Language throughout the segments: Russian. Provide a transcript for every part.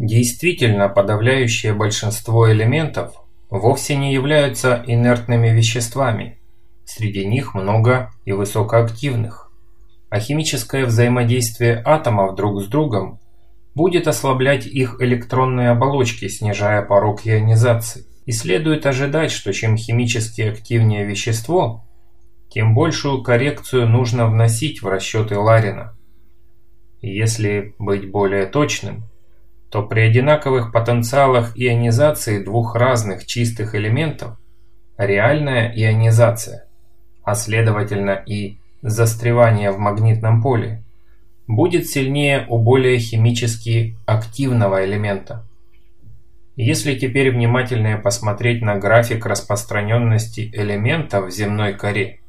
Действительно, подавляющее большинство элементов вовсе не являются инертными веществами. Среди них много и высокоактивных. А химическое взаимодействие атомов друг с другом будет ослаблять их электронные оболочки, снижая порог ионизации. И следует ожидать, что чем химически активнее вещество, тем большую коррекцию нужно вносить в расчеты Ларина. Если быть более точным, то при одинаковых потенциалах ионизации двух разных чистых элементов реальная ионизация, а следовательно и застревание в магнитном поле, будет сильнее у более химически активного элемента. Если теперь внимательнее посмотреть на график распространенности элементов в земной коре,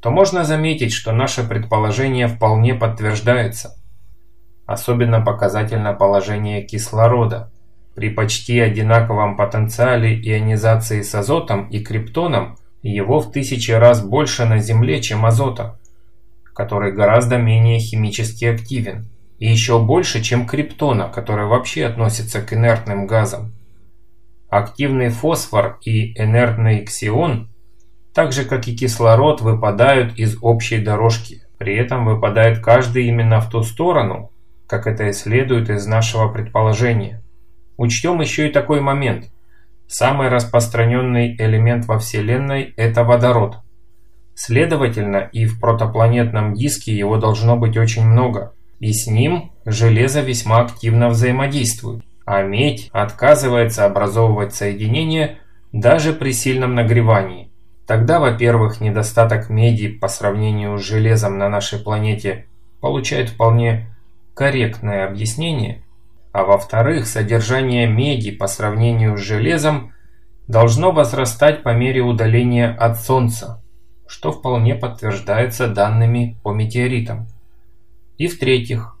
то можно заметить, что наше предположение вполне подтверждается. Особенно показательно положение кислорода. При почти одинаковом потенциале ионизации с азотом и криптоном его в тысячи раз больше на Земле, чем азота, который гораздо менее химически активен, и еще больше, чем криптона, который вообще относится к инертным газам. Активный фосфор и инертный ксион так же как и кислород, выпадают из общей дорожки. При этом выпадает каждый именно в ту сторону, как это и следует из нашего предположения. Учтем еще и такой момент. Самый распространенный элемент во Вселенной – это водород. Следовательно, и в протопланетном диске его должно быть очень много. И с ним железо весьма активно взаимодействует. А медь отказывается образовывать соединения даже при сильном нагревании. Тогда, во-первых, недостаток меди по сравнению с железом на нашей планете получает вполне корректное объяснение, а во-вторых, содержание меди по сравнению с железом должно возрастать по мере удаления от Солнца, что вполне подтверждается данными по метеоритам. И в-третьих,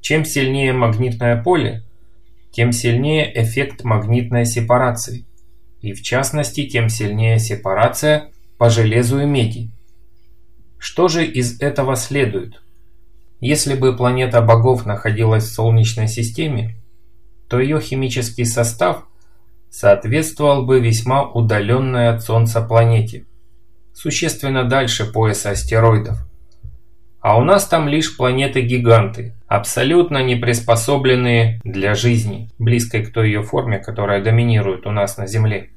чем сильнее магнитное поле, тем сильнее эффект магнитной сепарации – и в частности тем сильнее сепарация по железу и меди. Что же из этого следует? Если бы планета богов находилась в Солнечной системе, то ее химический состав соответствовал бы весьма удаленной от Солнца планете, существенно дальше пояса астероидов. А у нас там лишь планеты-гиганты, абсолютно не приспособленные для жизни, близкой к той ее форме, которая доминирует у нас на Земле.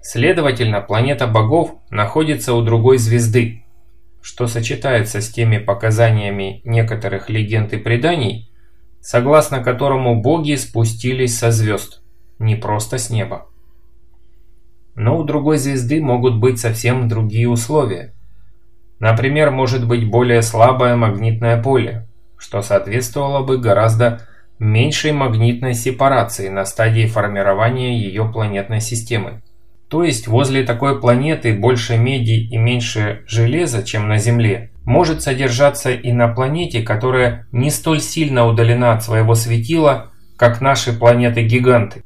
Следовательно, планета богов находится у другой звезды, что сочетается с теми показаниями некоторых легенд и преданий, согласно которому боги спустились со звезд, не просто с неба. Но у другой звезды могут быть совсем другие условия. Например, может быть более слабое магнитное поле, что соответствовало бы гораздо меньшей магнитной сепарации на стадии формирования ее планетной системы. То есть возле такой планеты больше меди и меньше железа, чем на Земле, может содержаться и на планете, которая не столь сильно удалена от своего светила, как наши планеты-гиганты.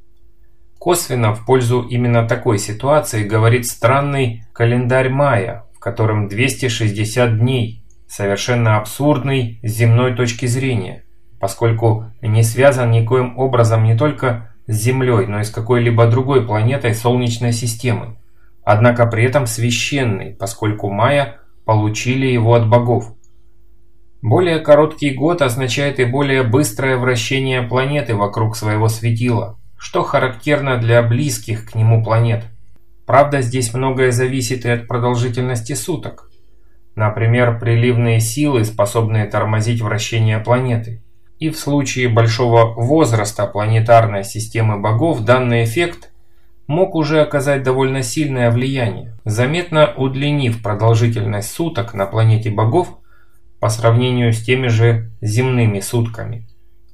Косвенно в пользу именно такой ситуации говорит странный календарь Майя, в котором 260 дней, совершенно абсурдный с земной точки зрения, поскольку не связан никоим образом не только с Землей, но и с какой-либо другой планетой Солнечной системы. Однако при этом священный, поскольку майя получили его от богов. Более короткий год означает и более быстрое вращение планеты вокруг своего светила, что характерно для близких к нему планет. Правда, здесь многое зависит и от продолжительности суток. Например, приливные силы, способные тормозить вращение планеты. И в случае большого возраста планетарной системы богов данный эффект мог уже оказать довольно сильное влияние, заметно удлинив продолжительность суток на планете богов по сравнению с теми же земными сутками.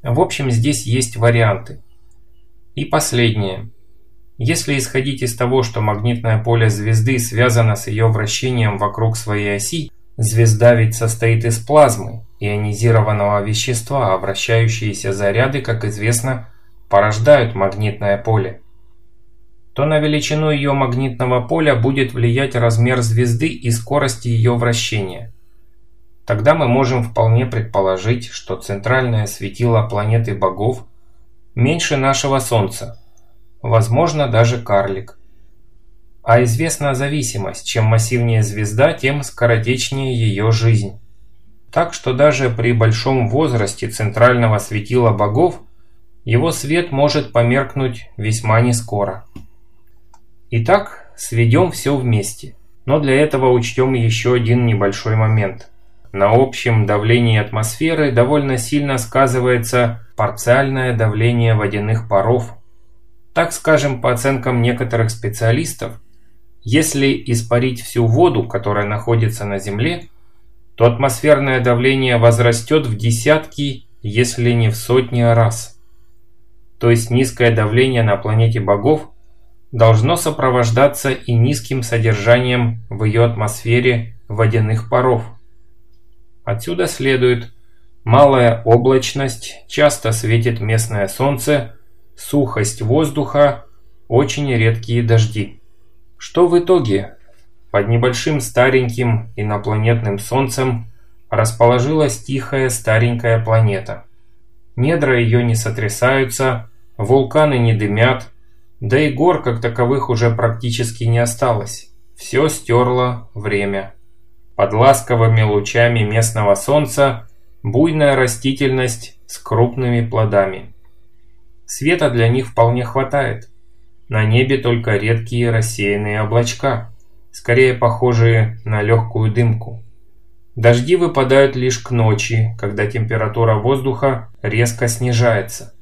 В общем, здесь есть варианты. И последнее. Если исходить из того, что магнитное поле звезды связано с ее вращением вокруг своей оси, звезда ведь состоит из плазмы, ионизированного вещества, а вращающиеся заряды, как известно, порождают магнитное поле, то на величину ее магнитного поля будет влиять размер звезды и скорость ее вращения. Тогда мы можем вполне предположить, что центральное светило планеты богов меньше нашего Солнца, возможно даже карлик. А известна зависимость, чем массивнее звезда, тем скоротечнее ее жизнь. Так что даже при большом возрасте центрального светила богов его свет может померкнуть весьма нескоро. Итак, сведем все вместе. Но для этого учтем еще один небольшой момент. На общем давлении атмосферы довольно сильно сказывается парциальное давление водяных паров. Так скажем, по оценкам некоторых специалистов, если испарить всю воду, которая находится на Земле, то атмосферное давление возрастет в десятки, если не в сотни раз. То есть низкое давление на планете богов должно сопровождаться и низким содержанием в ее атмосфере водяных паров. Отсюда следует малая облачность, часто светит местное солнце, сухость воздуха, очень редкие дожди. Что в итоге? Под небольшим стареньким инопланетным солнцем расположилась тихая старенькая планета. Недра ее не сотрясаются, вулканы не дымят, да и гор как таковых уже практически не осталось. Все стерло время. Под ласковыми лучами местного солнца буйная растительность с крупными плодами. Света для них вполне хватает. На небе только редкие рассеянные облачка, скорее похожие на легкую дымку. Дожди выпадают лишь к ночи, когда температура воздуха резко снижается.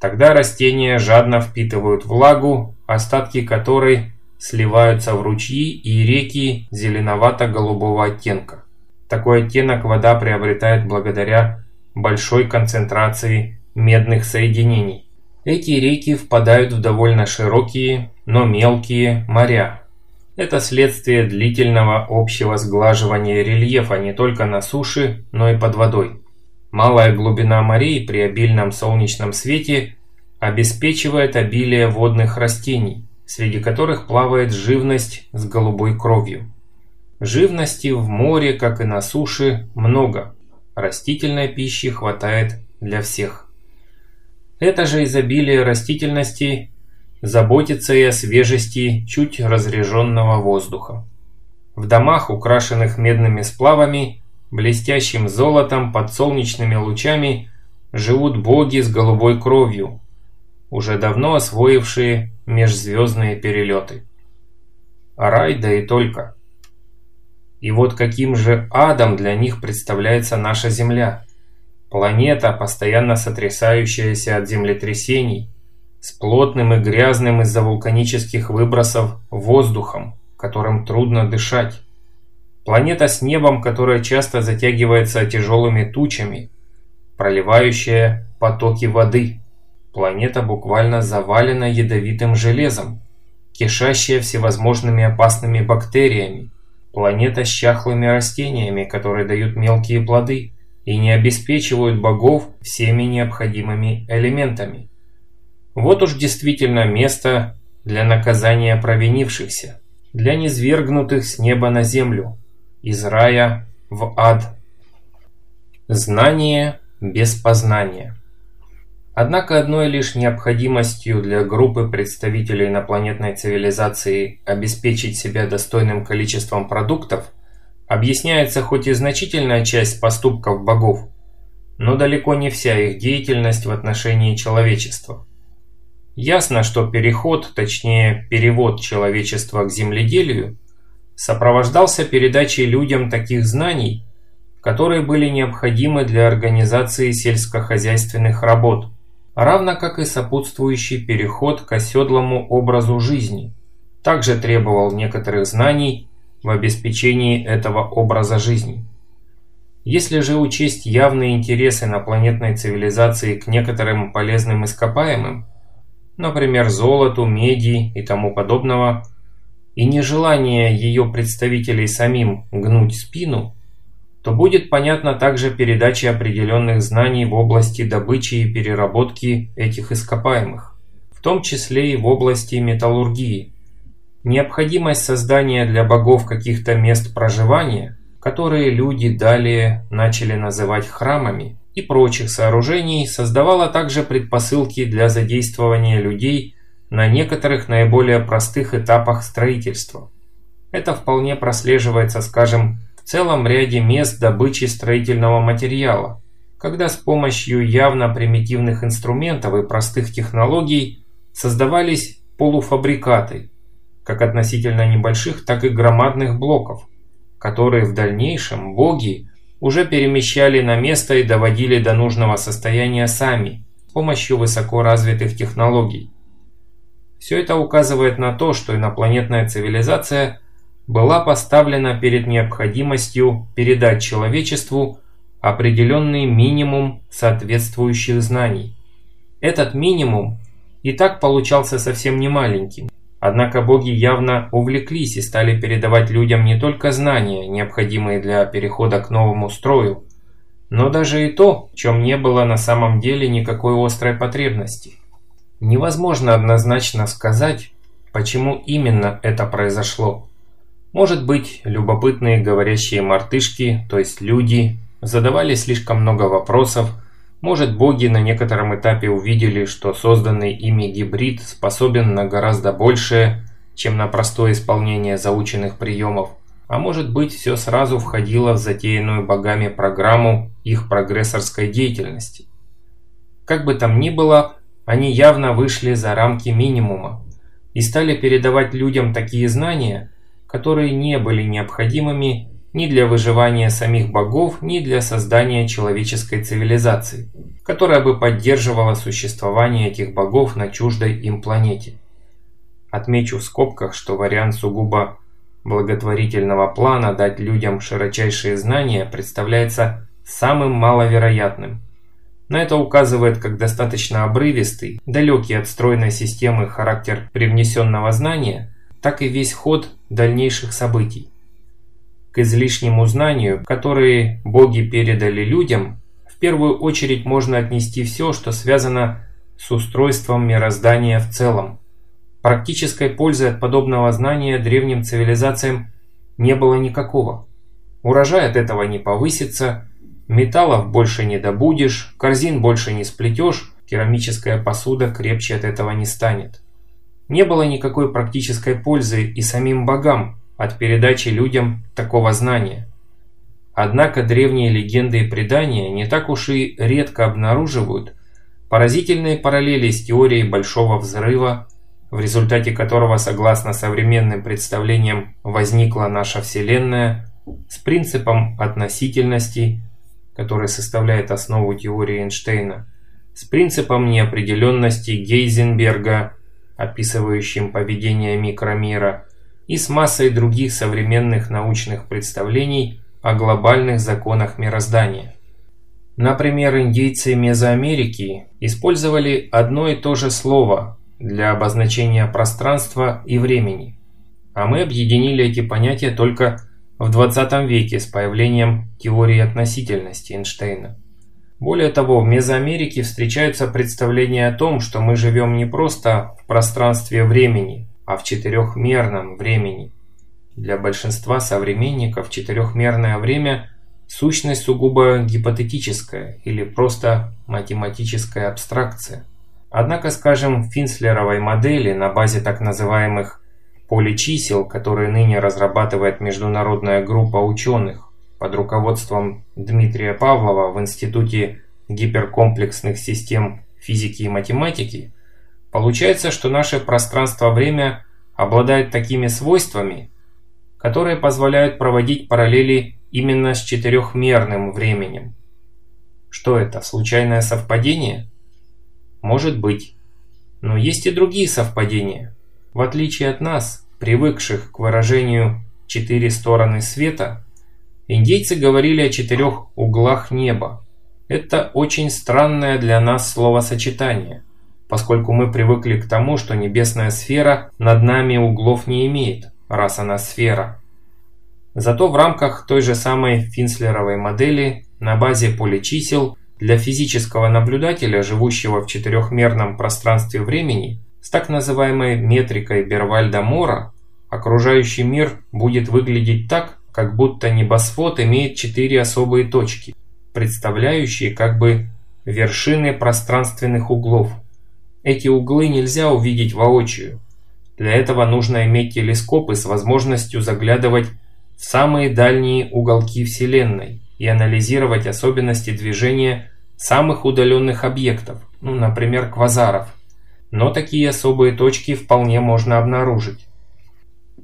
Тогда растения жадно впитывают влагу, остатки которой сливаются в ручьи и реки зеленовато-голубого оттенка. Такой оттенок вода приобретает благодаря большой концентрации медных соединений. Эти реки впадают в довольно широкие, но мелкие моря. Это следствие длительного общего сглаживания рельефа не только на суше, но и под водой. Малая глубина морей при обильном солнечном свете обеспечивает обилие водных растений, среди которых плавает живность с голубой кровью. Живности в море, как и на суше, много. Растительной пищи хватает для всех. Это же изобилие растительности заботится и о свежести чуть разреженного воздуха. В домах, украшенных медными сплавами, блестящим золотом под солнечными лучами живут боги с голубой кровью, уже давно освоившие межзвездные перелеты. А рай да и только. И вот каким же адом для них представляется наша Земля. Планета, постоянно сотрясающаяся от землетрясений, с плотным и грязным из-за вулканических выбросов воздухом, которым трудно дышать. Планета с небом, которое часто затягивается тяжелыми тучами, проливающая потоки воды. Планета буквально завалена ядовитым железом, кишащая всевозможными опасными бактериями. Планета с чахлыми растениями, которые дают мелкие плоды и не обеспечивают богов всеми необходимыми элементами. Вот уж действительно место для наказания провинившихся, для низвергнутых с неба на землю, из рая в ад. Знание без познания. Однако одной лишь необходимостью для группы представителей инопланетной цивилизации обеспечить себя достойным количеством продуктов объясняется хоть и значительная часть поступков богов, но далеко не вся их деятельность в отношении человечества. Ясно, что переход, точнее перевод человечества к земледелию сопровождался передачей людям таких знаний, которые были необходимы для организации сельскохозяйственных работ, равно как и сопутствующий переход к оседлому образу жизни, также требовал некоторых знаний в обеспечении этого образа жизни. Если же учесть явные интересы инопланетной цивилизации к некоторым полезным ископаемым, например, золоту, меди и тому подобного, и нежелание ее представителей самим гнуть спину, то будет понятна также передача определенных знаний в области добычи и переработки этих ископаемых, в том числе и в области металлургии. Необходимость создания для богов каких-то мест проживания, которые люди далее начали называть храмами, и прочих сооружений создавала также предпосылки для задействования людей на некоторых наиболее простых этапах строительства. Это вполне прослеживается, скажем, в целом ряде мест добычи строительного материала, когда с помощью явно примитивных инструментов и простых технологий создавались полуфабрикаты, как относительно небольших, так и громадных блоков, которые в дальнейшем боги уже перемещали на место и доводили до нужного состояния сами, с помощью высоко развитых технологий. Все это указывает на то, что инопланетная цивилизация была поставлена перед необходимостью передать человечеству определенный минимум соответствующих знаний. Этот минимум и так получался совсем не маленьким. Однако боги явно увлеклись и стали передавать людям не только знания, необходимые для перехода к новому строю, но даже и то, в чем не было на самом деле никакой острой потребности. Невозможно однозначно сказать, почему именно это произошло. Может быть, любопытные говорящие мартышки, то есть люди, задавали слишком много вопросов, может, боги на некотором этапе увидели, что созданный ими гибрид способен на гораздо большее, чем на простое исполнение заученных приемов, а может быть, все сразу входило в затеянную богами программу их прогрессорской деятельности. Как бы там ни было, они явно вышли за рамки минимума и стали передавать людям такие знания, которые не были необходимыми ни для выживания самих богов, ни для создания человеческой цивилизации, которая бы поддерживала существование этих богов на чуждой им планете. Отмечу в скобках, что вариант сугубо благотворительного плана дать людям широчайшие знания представляется самым маловероятным. На это указывает как достаточно обрывистый, далекий от стройной системы характер привнесенного знания, так и весь ход дальнейших событий. К излишнему знанию, которые боги передали людям, в первую очередь можно отнести все, что связано с устройством мироздания в целом. Практической пользы от подобного знания древним цивилизациям не было никакого. Урожай от этого не повысится, металлов больше не добудешь, корзин больше не сплетешь, керамическая посуда крепче от этого не станет. Не было никакой практической пользы и самим богам, от передачи людям такого знания. Однако древние легенды и предания не так уж и редко обнаруживают поразительные параллели с теорией Большого Взрыва, в результате которого, согласно современным представлениям, возникла наша Вселенная, с принципом относительности, который составляет основу теории Эйнштейна, с принципом неопределенности Гейзенберга, описывающим поведение микромира, и с массой других современных научных представлений о глобальных законах мироздания. Например, индейцы Мезоамерики использовали одно и то же слово для обозначения пространства и времени, а мы объединили эти понятия только в 20 веке с появлением теории относительности Эйнштейна. Более того, в Мезоамерике встречаются представления о том, что мы живем не просто в пространстве времени, а в четырехмерном времени. Для большинства современников четырехмерное время – сущность сугубо гипотетическая или просто математическая абстракция. Однако, скажем, в Финслеровой модели на базе так называемых поличисел, которые ныне разрабатывает международная группа ученых под руководством Дмитрия Павлова в Институте гиперкомплексных систем физики и математики – Получается, что наше пространство-время обладает такими свойствами, которые позволяют проводить параллели именно с четырехмерным временем. Что это, случайное совпадение? Может быть. Но есть и другие совпадения. В отличие от нас, привыкших к выражению «четыре стороны света», индейцы говорили о четырех углах неба. Это очень странное для нас словосочетание – поскольку мы привыкли к тому, что небесная сфера над нами углов не имеет, раз она сфера. Зато в рамках той же самой Финслеровой модели на базе поличисел для физического наблюдателя, живущего в четырехмерном пространстве времени, с так называемой метрикой Бервальда-Мора, окружающий мир будет выглядеть так, как будто небосвод имеет четыре особые точки. представляющие как бы вершины пространственных углов. Эти углы нельзя увидеть воочию. Для этого нужно иметь телескопы с возможностью заглядывать в самые дальние уголки Вселенной и анализировать особенности движения самых удаленных объектов, ну, например, квазаров. Но такие особые точки вполне можно обнаружить.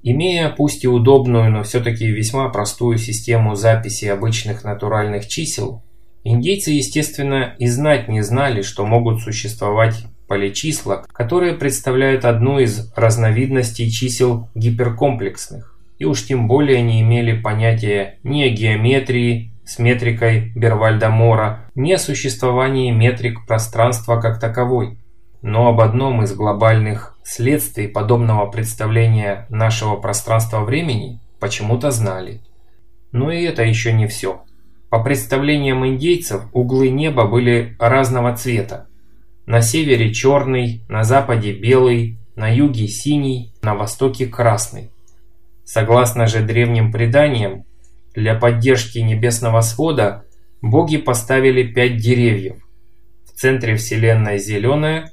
Имея пусть и удобную, но все-таки весьма простую систему записи обычных натуральных чисел, индейцы, естественно, и знать не знали, что могут существовать поличисла, которые представляют одну из разновидностей чисел гиперкомплексных, и уж тем более не имели понятия ни о геометрии с метрикой Бервальда-Мора, ни о существовании метрик пространства как таковой. Но об одном из глобальных следствий подобного представления нашего пространства-времени почему-то знали. Но и это еще не все. По представлениям индейцев, углы неба были разного цвета. На севере черный, на западе белый, на юге синий, на востоке красный. Согласно же древним преданиям, для поддержки небесного свода боги поставили пять деревьев. В центре Вселенной зеленое,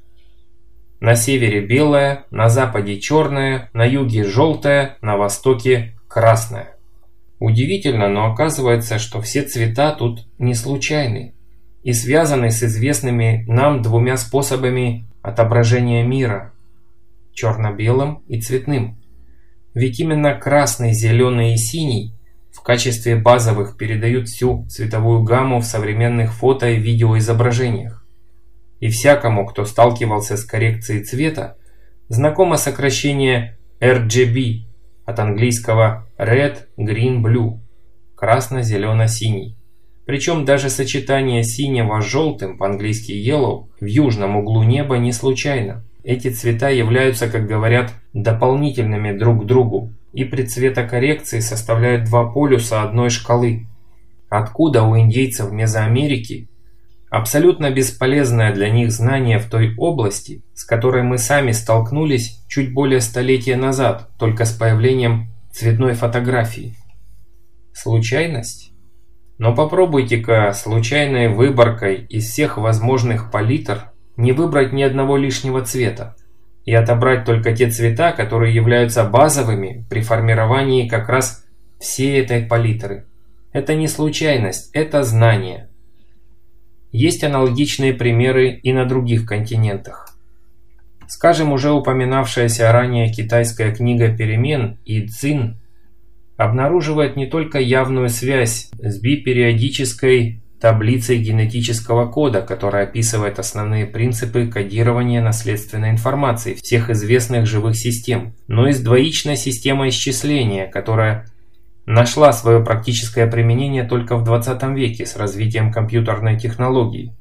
на севере белое, на западе черное, на юге желтое, на востоке красное. Удивительно, но оказывается, что все цвета тут не случайны и связаны с известными нам двумя способами отображения мира – черно-белым и цветным. Ведь именно красный, зеленый и синий в качестве базовых передают всю цветовую гамму в современных фото и видеоизображениях и всякому, кто сталкивался с коррекцией цвета, знакомо сокращение RGB от английского Red, Green, Blue – красно-зелено-синий. Причем даже сочетание синего с желтым, по-английски yellow, в южном углу неба не случайно. Эти цвета являются, как говорят, дополнительными друг к другу и при цветокоррекции составляют два полюса одной шкалы. Откуда у индейцев Мезоамерики Абсолютно бесполезное для них знание в той области, с которой мы сами столкнулись чуть более столетия назад, только с появлением цветной фотографии. Случайность? Но попробуйте-ка случайной выборкой из всех возможных палитр не выбрать ни одного лишнего цвета и отобрать только те цвета, которые являются базовыми при формировании как раз всей этой палитры. Это не случайность, это знание – есть аналогичные примеры и на других континентах. Скажем, уже упоминавшаяся ранее китайская книга перемен и Цин обнаруживает не только явную связь с бипериодической таблицей генетического кода, которая описывает основные принципы кодирования наследственной информации всех известных живых систем, но и с двоичной системой исчисления, которая нашла свое практическое применение только в 20 веке с развитием компьютерной технологии.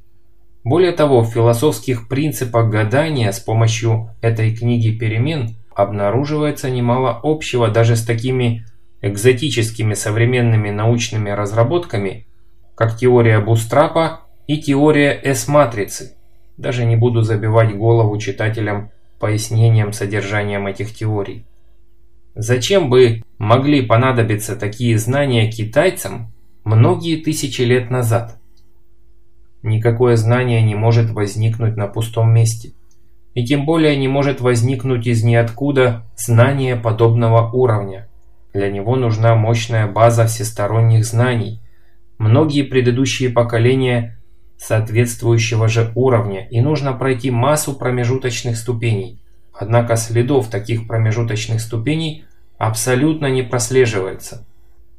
Более того, в философских принципах гадания с помощью этой книги перемен обнаруживается немало общего даже с такими экзотическими современными научными разработками, как теория Бустрапа и теория S-матрицы. Даже не буду забивать голову читателям пояснением содержанием этих теорий. Зачем бы могли понадобиться такие знания китайцам многие тысячи лет назад? Никакое знание не может возникнуть на пустом месте. И тем более не может возникнуть из ниоткуда знание подобного уровня. Для него нужна мощная база всесторонних знаний, многие предыдущие поколения соответствующего же уровня, и нужно пройти массу промежуточных ступеней. Однако следов таких промежуточных ступеней абсолютно не прослеживается.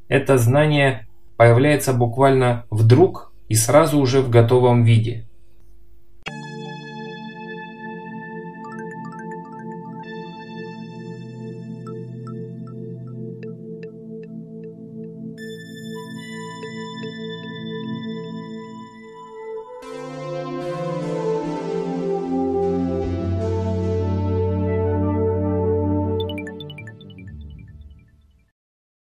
Это знание появляется буквально вдруг и сразу уже в готовом виде.